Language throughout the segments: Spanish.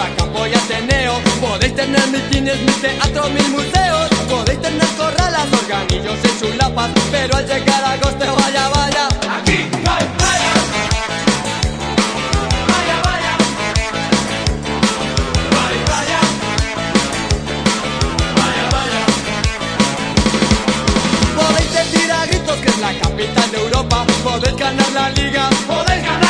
retiro, casa, campo y. Podéis tener mitines, mi teatro, mil museos. Podéis tener corralas, organillos y chulapas. Pero al llegar a agosto, vaya, vaya. Aquí no hay playa. Vaya, vaya. No hay playa. Vaya, vaya. Podéis decir a gritos que es la capital de Europa. Podéis ganar la liga. Podéis ganar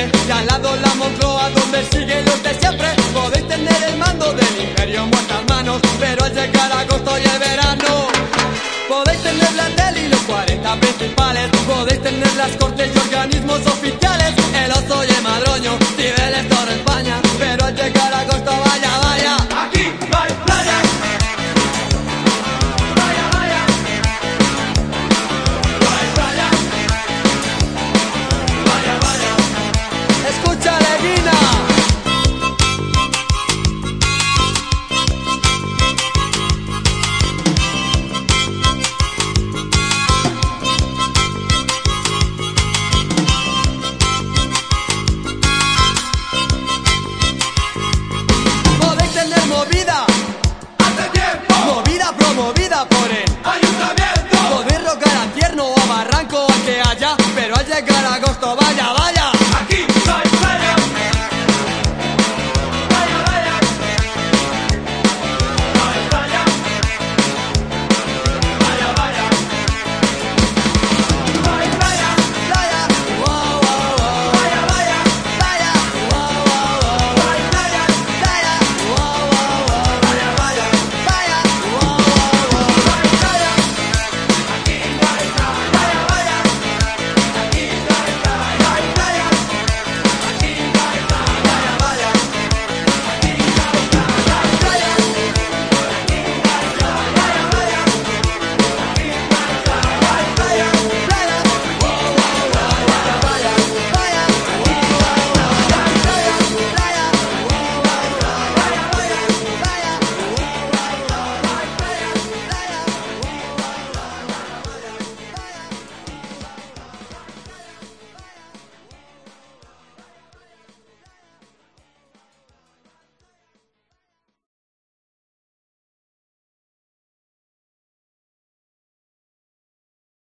complutense Y al lado la Moncloa donde siguen los de siempre. Podéis tener el mando del imperio en vuestras manos Pero al llegar agosto y el verano Podéis tener la tele y los 40 principales. Podéis tener las cortes y organismos oficiales. El oso y el madroño, niveles toda España Pero al llegar agosto vaya, vaya que llegar agosto vaya